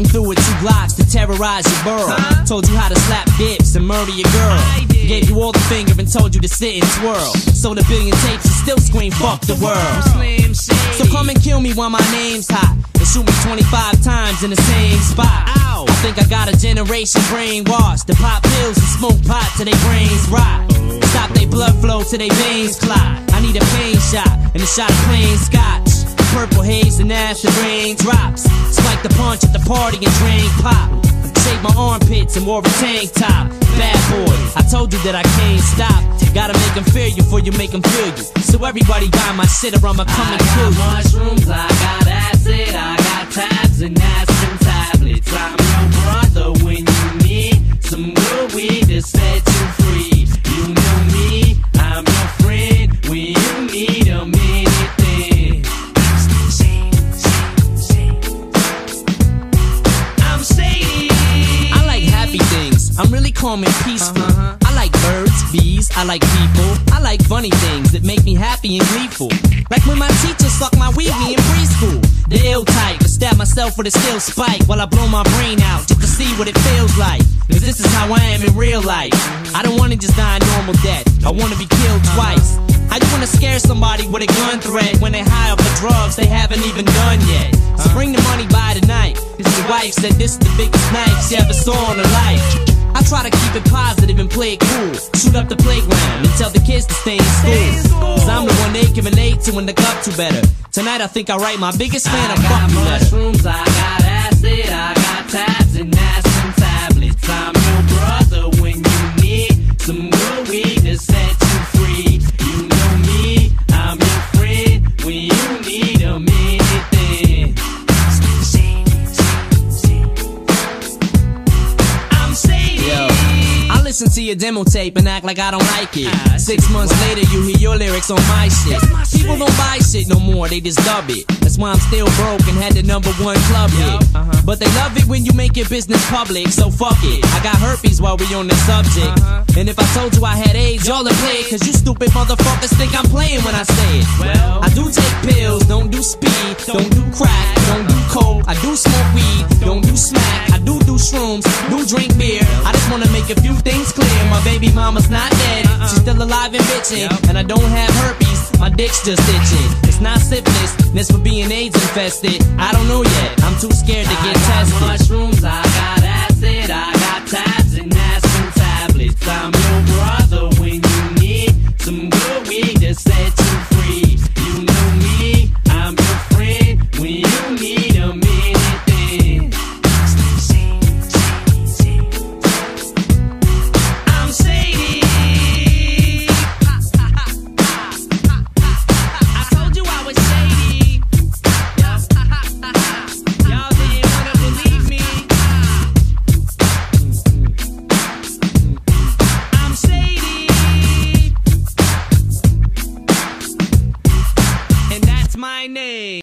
came through with two Glocks to terrorize your borough. Told you how to slap dips and murder your girl. Gave you all the finger and told you to sit and twirl. Sold a billion tapes and still scream fuck the world. So come and kill me while my name's hot. And shoot me 25 times in the same spot. I think I got a generation brainwashed. To pop pills and smoke pot till they brains rot. Stop they blood flow to they veins clot. I need a pain shot and a shot of plain scotch. Purple haze and acid rain drops. Spike the punch at the party and drain pop. Shave my armpits and wore a tank top. Bad boy, I told you that I can't stop. Gotta make them fear you before you make them feel you. So everybody buy my shit or I'ma come and kill you. mushrooms, I got acid, I got tabs and aspirin tablets. I'm your brother when calm and peaceful. Uh-huh. I like birds, bees. I like people. I like funny things that make me happy and gleeful. Like when my teacher sucked my wee wee in preschool. The ill type to stab myself with a steel spike while I blow my brain out just to see what it feels like. Cause this is how I am in real life. I don't wanna just die a normal death. I wanna be killed uh-huh. twice. I just wanna scare somebody with a gun threat when they high off the drugs they haven't even done yet? Uh-huh. So bring the money by tonight. Cause your wife said this is the biggest night she ever saw in her life. I try to keep it positive and play it cool. Shoot up the playground and tell the kids to stay in school. Cause I'm the one they can relate to and look up to better. Tonight I think I write my biggest fan a I got fuck you letter. mushrooms, I got acid, I got tabs and listen to your demo tape and act like I don't like it. Six months later, you hear your lyrics on my shit. People don't buy shit no more, they just dub it. That's why I'm still broke and had the number one club hit. uh-huh. But they love it when you make your business public, so fuck it. I got herpes while we on the subject. Uh-huh. And if I told you I had AIDS, y'all would play it, cause you stupid motherfuckers think I'm playing when I say it. Well- I do take pills, don't do speed, don't do crack, don't do coke, I do smoke weed, make a few things clear. My baby mama's not dead, uh-uh. she's still alive and bitching, and I don't have herpes. My dick's just itching. It's not syphilis, this for being AIDS infested. I don't know yet. I'm too scared to get tested. mushrooms, I got